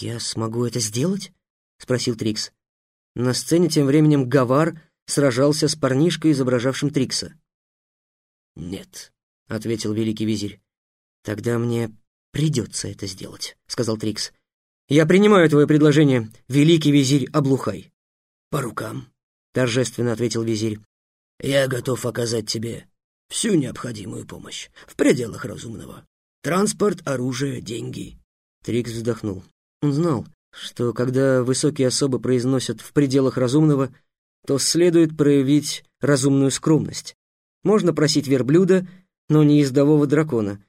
«Я смогу это сделать?» — спросил Трикс. На сцене тем временем Гавар сражался с парнишкой, изображавшим Трикса. «Нет», — ответил великий визирь. «Тогда мне придется это сделать», — сказал Трикс. «Я принимаю твое предложение, великий визирь Облухай». «По рукам», — торжественно ответил визирь. «Я готов оказать тебе всю необходимую помощь в пределах разумного. Транспорт, оружие, деньги». Трикс вздохнул. Он знал, что когда высокие особы произносят «в пределах разумного», то следует проявить разумную скромность. Можно просить верблюда, но не ездового дракона.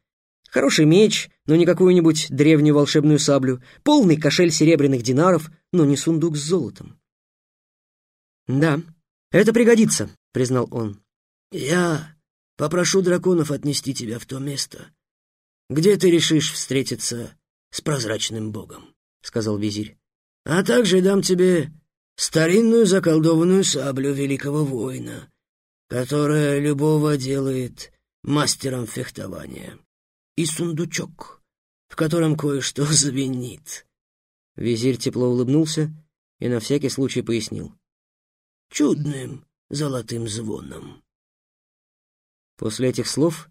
Хороший меч, но не какую-нибудь древнюю волшебную саблю. Полный кошель серебряных динаров, но не сундук с золотом. «Да, это пригодится», — признал он. «Я попрошу драконов отнести тебя в то место, где ты решишь встретиться с прозрачным богом», — сказал визирь. «А также дам тебе старинную заколдованную саблю великого воина, которая любого делает мастером фехтования, и сундучок, в котором кое-что звенит». Визирь тепло улыбнулся и на всякий случай пояснил. «Чудным золотым звоном». После этих слов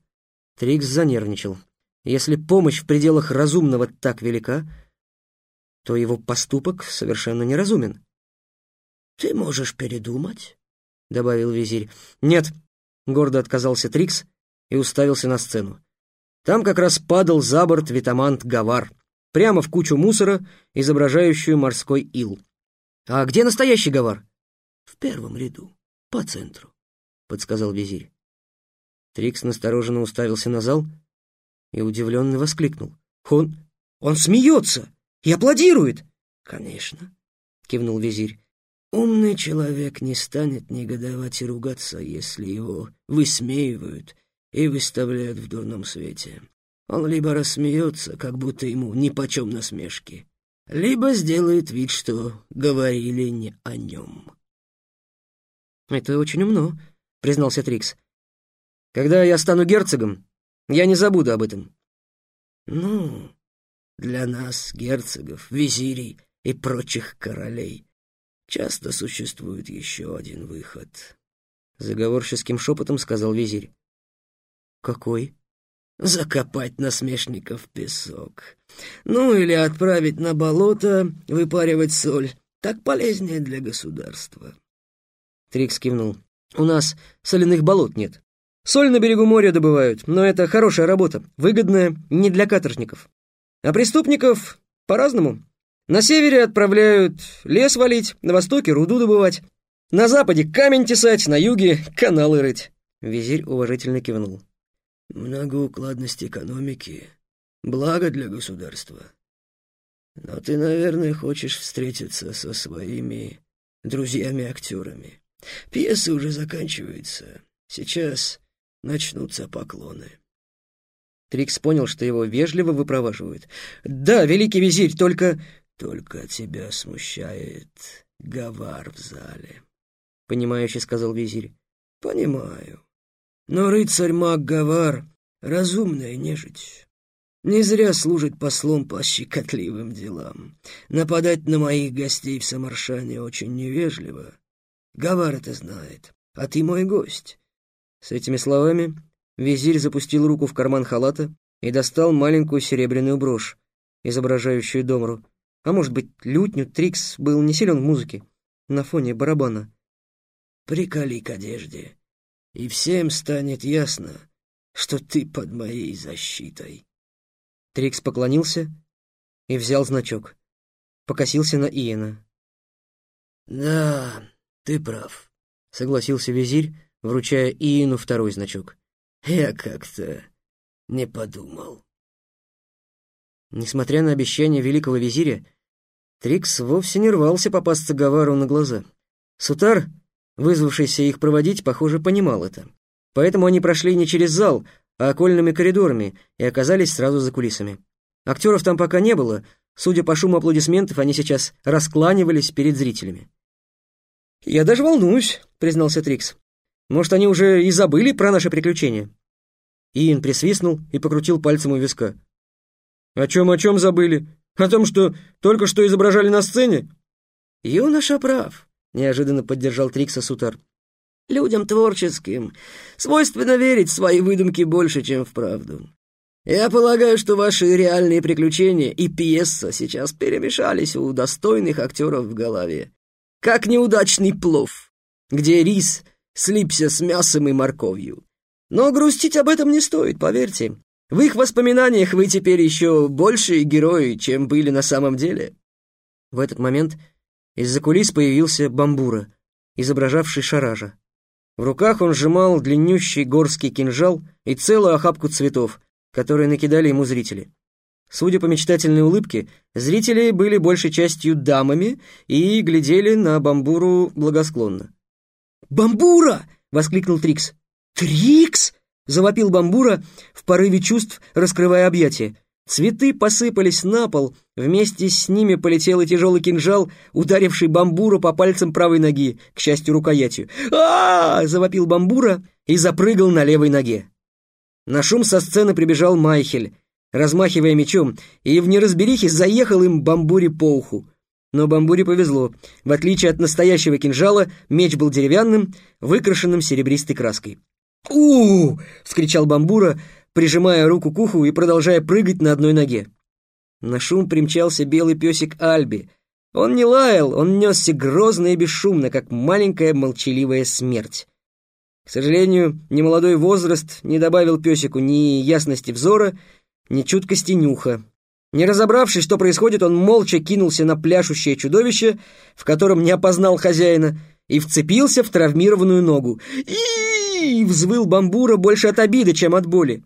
Трикс занервничал. Если помощь в пределах разумного так велика, то его поступок совершенно неразумен. «Ты можешь передумать?» — добавил визирь. «Нет», — гордо отказался Трикс и уставился на сцену. Там как раз падал за борт витамант Гавар, прямо в кучу мусора, изображающую морской ил. «А где настоящий Гавар?» «В первом ряду, по центру», — подсказал визирь. Трикс настороженно уставился на зал и удивленно воскликнул. «Он... он смеется и аплодирует!» «Конечно», — кивнул визирь. «Умный человек не станет негодовать и ругаться, если его высмеивают и выставляют в дурном свете. Он либо рассмеется, как будто ему нипочем насмешки, либо сделает вид, что говорили не о нем». «Это очень умно», — признался Трикс. «Когда я стану герцогом, я не забуду об этом». «Ну, для нас, герцогов, визирей и прочих королей, часто существует еще один выход», — заговорческим шепотом сказал визирь. «Какой?» «Закопать насмешников в песок. Ну, или отправить на болото выпаривать соль. Так полезнее для государства». Трикс кивнул. «У нас соляных болот нет. Соль на берегу моря добывают, но это хорошая работа, выгодная не для каторжников. А преступников по-разному. На севере отправляют лес валить, на востоке руду добывать. На западе камень тесать, на юге каналы рыть. Визирь уважительно кивнул. Многоукладность экономики — благо для государства. Но ты, наверное, хочешь встретиться со своими друзьями-актерами. Пьеса уже заканчивается. Сейчас начнутся поклоны. Трикс понял, что его вежливо выпроваживают. «Да, великий визирь, только...» «Только тебя смущает гавар в зале», — понимающе сказал визирь. «Понимаю. Но рыцарь маг Гавар — разумная нежить. Не зря служит послом по щекотливым делам. Нападать на моих гостей в Самаршане очень невежливо. Гавар это знает, а ты мой гость. С этими словами визирь запустил руку в карман халата и достал маленькую серебряную брошь, изображающую домру. А может быть, лютню Трикс был не силен в музыке, на фоне барабана. «Приколи к одежде, и всем станет ясно, что ты под моей защитой». Трикс поклонился и взял значок. Покосился на Иена. «Да, ты прав», — согласился визирь, вручая Иену второй значок. «Я как-то не подумал». Несмотря на обещание великого визиря, Трикс вовсе не рвался попасться Гавару на глаза. Сутар, вызвавшийся их проводить, похоже, понимал это. Поэтому они прошли не через зал, а окольными коридорами и оказались сразу за кулисами. Актеров там пока не было, судя по шуму аплодисментов, они сейчас раскланивались перед зрителями. «Я даже волнуюсь», — признался Трикс. Может, они уже и забыли про наше приключение?» Иэн присвистнул и покрутил пальцем у виска. «О чем, о чем забыли?» О том, что только что изображали на сцене?» «Юноша прав», — неожиданно поддержал Трикса Сутар. «Людям творческим свойственно верить в свои выдумки больше, чем в правду. Я полагаю, что ваши реальные приключения и пьеса сейчас перемешались у достойных актеров в голове. Как неудачный плов, где рис слипся с мясом и морковью. Но грустить об этом не стоит, поверьте. В их воспоминаниях вы теперь еще большие герои, чем были на самом деле». В этот момент из-за кулис появился бамбура, изображавший шаража. В руках он сжимал длиннющий горский кинжал и целую охапку цветов, которые накидали ему зрители. Судя по мечтательной улыбке, зрители были большей частью дамами и глядели на Бамбуру благосклонно. «Бамбура!» — воскликнул Трикс. «Трикс!» — завопил Бамбура в порыве чувств, раскрывая объятия. Цветы посыпались на пол, вместе с ними полетел и тяжелый кинжал, ударивший Бамбуру по пальцам правой ноги, к счастью, рукоятью. а, -а, -а завопил Бамбура и запрыгал на левой ноге. На шум со сцены прибежал Майхель, размахивая мечом, и в неразберихе заехал им Бамбуре по уху. Но Бамбуре повезло. В отличие от настоящего кинжала, меч был деревянным, выкрашенным серебристой краской. у, вскричал Бамбура, прижимая руку к уху и продолжая прыгать на одной ноге. На шум примчался белый песик Альби. Он не лаял, он несся грозно и бесшумно, как маленькая молчаливая смерть. К сожалению, немолодой возраст не добавил песику ни ясности взора, ни чуткости нюха. Не разобравшись, что происходит, он молча кинулся на пляшущее чудовище, в котором не опознал хозяина, и вцепился в травмированную ногу. и взвыл бамбура больше от обиды, чем от боли.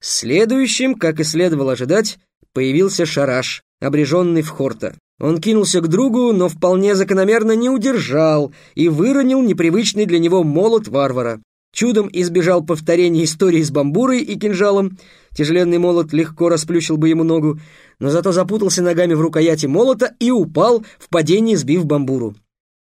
Следующим, как и следовало ожидать, появился шараш, обреженный в хорта. Он кинулся к другу, но вполне закономерно не удержал и выронил непривычный для него молот варвара. Чудом избежал повторения истории с бамбурой и кинжалом. Тяжеленный молот легко расплющил бы ему ногу, но зато запутался ногами в рукояти молота и упал в падении, сбив бамбуру.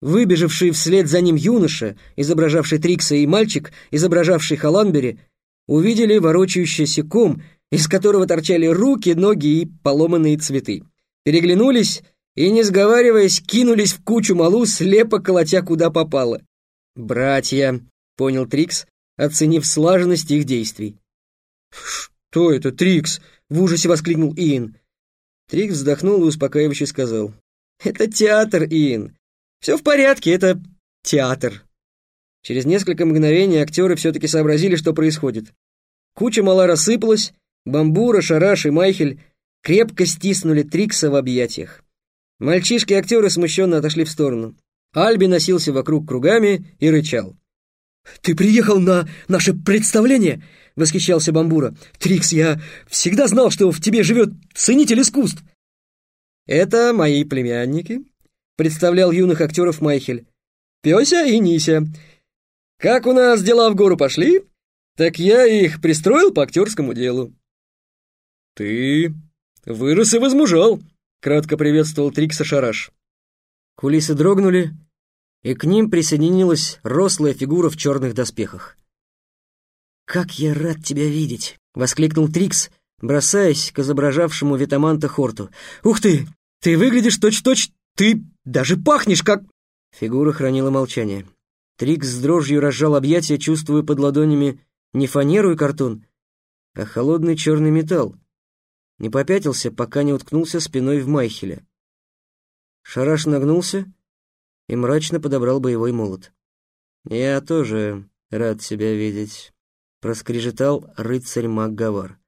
Выбежавший вслед за ним юноша, изображавший Трикса, и мальчик, изображавший Халанбери, увидели ворочающийся ком, из которого торчали руки, ноги и поломанные цветы. Переглянулись и, не сговариваясь, кинулись в кучу малу, слепо колотя куда попало. «Братья», — понял Трикс, оценив слаженность их действий. «Что это, Трикс?» — в ужасе воскликнул Иэн. Трикс вздохнул и успокаивающе сказал. «Это театр, Иэн. Все в порядке, это театр». Через несколько мгновений актеры все-таки сообразили, что происходит. Куча мала рассыпалась, Бамбура, Шараш и Майхель крепко стиснули Трикса в объятиях. Мальчишки-актеры смущенно отошли в сторону. Альби носился вокруг кругами и рычал. «Ты приехал на наше представление?» — восхищался Бамбура. «Трикс, я всегда знал, что в тебе живет ценитель искусств!» «Это мои племянники», — представлял юных актеров Майхель. «Пёся и Нися. Как у нас дела в гору пошли, так я их пристроил по актерскому делу». «Ты вырос и возмужал», Кратко приветствовал Трикса Шараш. Кулисы дрогнули, и к ним присоединилась рослая фигура в черных доспехах. «Как я рад тебя видеть!» — воскликнул Трикс, бросаясь к изображавшему Витаманта Хорту. «Ух ты! Ты выглядишь точь-точь! Ты даже пахнешь как...» Фигура хранила молчание. Трикс с дрожью разжал объятия, чувствуя под ладонями не фанеру и картон, а холодный черный металл, не попятился, пока не уткнулся спиной в Майхеля. Шараш нагнулся и мрачно подобрал боевой молот. «Я тоже рад себя видеть», — проскрежетал рыцарь Макгавар.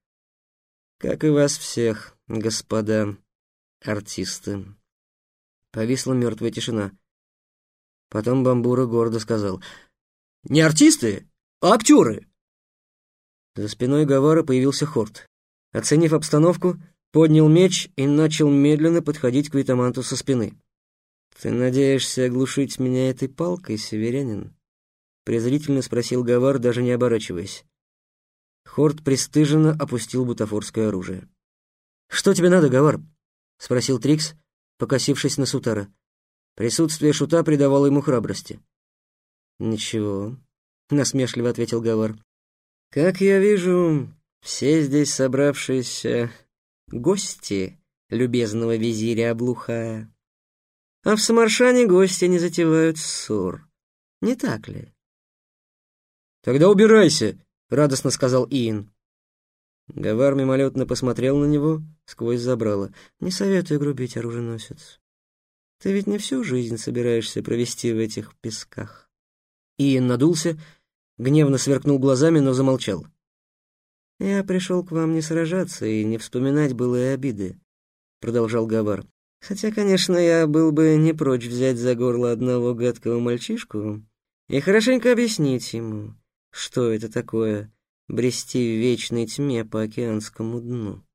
«Как и вас всех, господа артисты». Повисла мертвая тишина. Потом Бамбура гордо сказал. «Не артисты, а актеры!» За спиной Гавара появился Хорт. Оценив обстановку, поднял меч и начал медленно подходить к Витаманту со спины. «Ты надеешься оглушить меня этой палкой, северянин?» презрительно спросил Гавар, даже не оборачиваясь. Хорт пристыженно опустил бутафорское оружие. «Что тебе надо, Гавар?» — спросил Трикс, покосившись на Сутара. Присутствие шута придавало ему храбрости. «Ничего», — насмешливо ответил Гавар. «Как я вижу, все здесь собравшиеся гости любезного визиря Облухая. А в Самаршане гости не затевают ссор. Не так ли? «Тогда убирайся», — радостно сказал Иэн. Гавар мимолетно посмотрел на него сквозь забрало. «Не советую грубить, оруженосец. Ты ведь не всю жизнь собираешься провести в этих песках». Иэн надулся, гневно сверкнул глазами, но замолчал. «Я пришел к вам не сражаться и не вспоминать былые обиды», — продолжал Гавар. «Хотя, конечно, я был бы не прочь взять за горло одного гадкого мальчишку и хорошенько объяснить ему, что это такое брести в вечной тьме по океанскому дну».